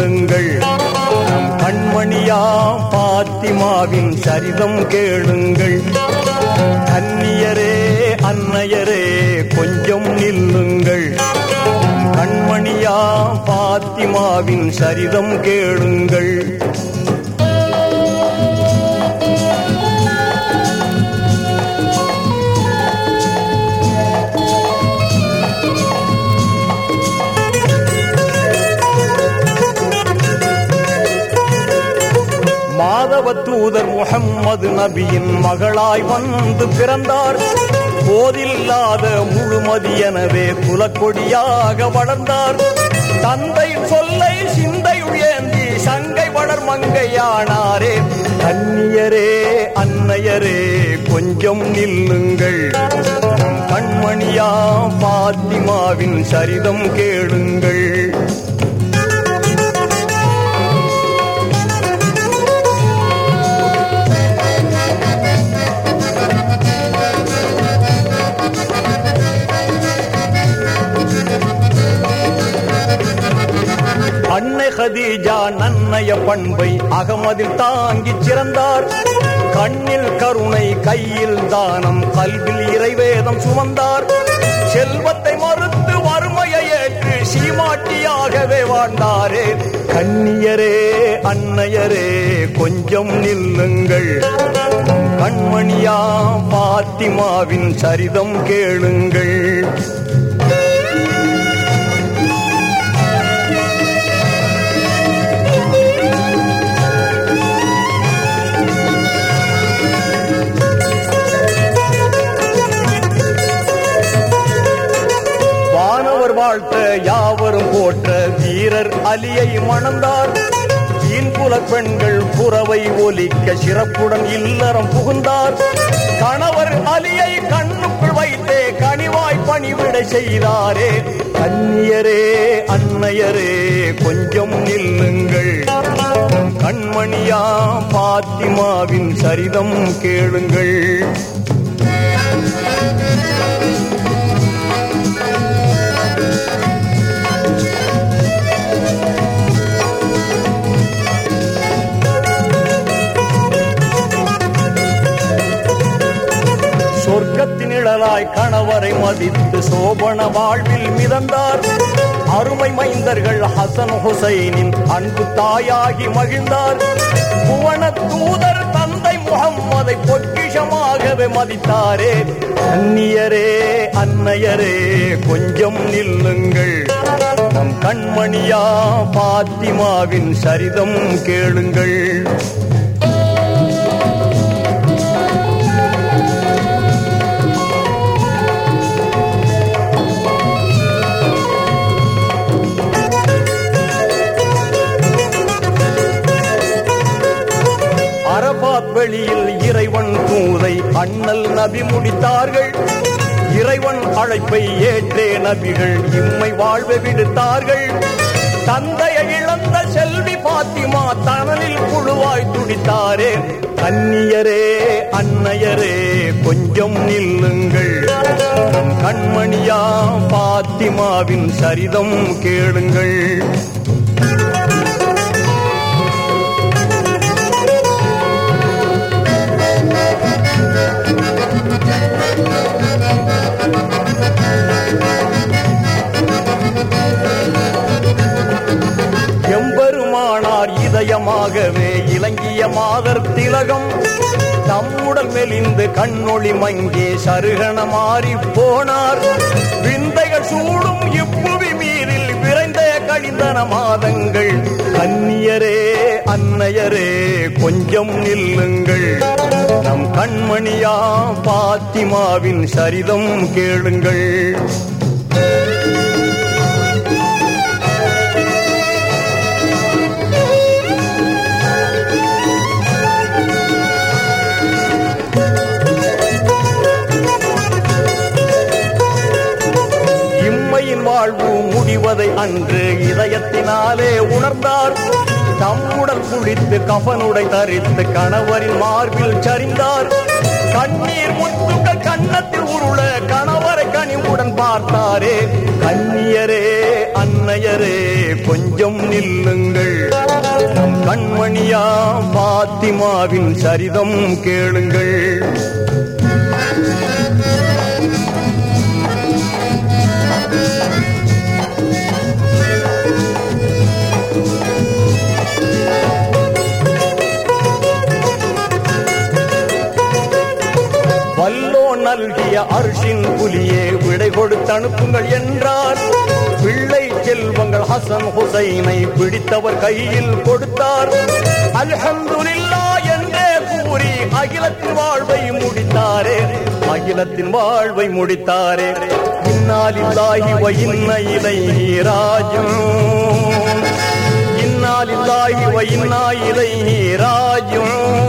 கேளுங்கள். நம் கண்மணியா பாத்திமாவின் சரிதம் கேளுங்கள். கன்னியரே அன்னையரே கொஞ்சம் நில்லுங்கள். கண்மணியா பாத்திமாவின் சரிதம் கேளுங்கள். முகமது நபியின் மகளாய் வந்து பிறந்தார். போதில்லாத முழுமதி எனவே குலக்கொடியாக வளர்ந்தார். தந்தை சொல்லை சிந்தை உயர்ந்தி சங்கை வளர் மங்கையானாரே. கன்னியரே அன்னையரே கொஞ்சம் நில்லுங்கள். கண்மணியா பாத்திமாவின் சரிதம் கேளுங்கள். ஹதீஜா நன்னய பண்பை அகமதில் தாங்கிச் சிறந்தார். கண்ணில் கருணை கையில் தானம் கல்வில் இறைவேதம் சுமந்தார். செல்வத்தை மறுத்து வறுமையை ஏற்று சீமாட்டியாகவே வாழ்ந்தாரே. கண்ணியரே அன்னையரே கொஞ்சம் நில்லுங்கள். கண்மணியா பாத்திமாவின் சரிதம் கேளுங்கள். போற்ற வீரர் அலியை மணந்தார். தீன்புல பெண்கள் புறவை ஒலிக்க சிறப்புடன் இல்லறம் புகுந்தார். கணவர் அலியை கண்ணுக்குள் வைத்தே கனிவாய் பணிவிட செய்தாரே. கன்னியரே அன்னையரே கொஞ்சம் நில்லுங்கள். கண்மணியா பாத்திமாவின் சரிதம் கேளுங்கள். சொர்க்கத்தின் கணவரை மதித்து சோபன வாழ்வில் மிதந்தார். அருமை மைந்தர்கள் ஹசன் ஹுசைனின் அன்பு தாயாகி மகிழ்ந்தார். புவன தூதர் தந்தை முகம்மதை பொக்கிஷமாகவே மதித்தாரே. அந்நியரே அன்னையரே கொஞ்சம் நில்லுங்கள். நம் கண்மணியா பாத்திமாவின் சரிதம் கேளுங்கள். அண்ணல் நபி முடித்தார்கள். இறைவன் அழைப்பை ஏற்றே நபிகள் இம்மை வாழ்வை விடுத்தார்கள். தந்தையை இழந்த செல்வி பாத்திமா தனலில் புழுவாய் துடித்தாரே. கன்னியரே அன்னையரே கொஞ்சம் நில்லுங்கள். கண்மணியா பாத்திமாவின் சரிதம் கேளுங்கள். பெருமானார் இதயமாகவே இலங்கிய மாதர் திலகம். தம்முடல் மெலிந்து கண்ணொளி மங்கே சருகண மாறி போனார். விந்தைகள் சூடும் இப்புவி மீறில் விரைந்த கழிந்தன மாதங்கள். கன்னியரே அன்னையரே கொஞ்சம் நில்லுங்கள். நம் கண்மணியா பாத்திமாவின் சரிதம் கேளுங்கள். அன்று இதயத்தினாலே உணர்ந்தார். தம்முடன் குளித்து கபனுடை தரித்து கணவரின் மார்பில் சரிந்தார். கண்ணீர் முத்துக்கள் கண்ணத்தில் உருள கணவரை கனிவுடன் பார்த்தாரே. கண்ணியரே அன்னையரே கொஞ்சம் நில்லுங்கள். கண்மணியா பாத்திமாவின் சரிதம் கேளுங்கள். நல்கிய அரிசின் புலியே விடை கொடுத்து அனுப்புங்கள் என்றார். பிள்ளை செல்வங்கள் ஹசன் ஹுசைனை பிடித்தவர் கையில் கொடுத்தார். அல்ஹந்துலில்லா என்றே கூறி அகிலத்தின் வாழ்வை முடித்தாரே அகிலத்தின் வாழ்வை முடித்தாரே. இன்னாலில்லாஹி வ இன்ன இலைஹி ராஜிஊன். இன்னாலில்லாஹி வ இன்னா இலைஹி ராஜிஊன்.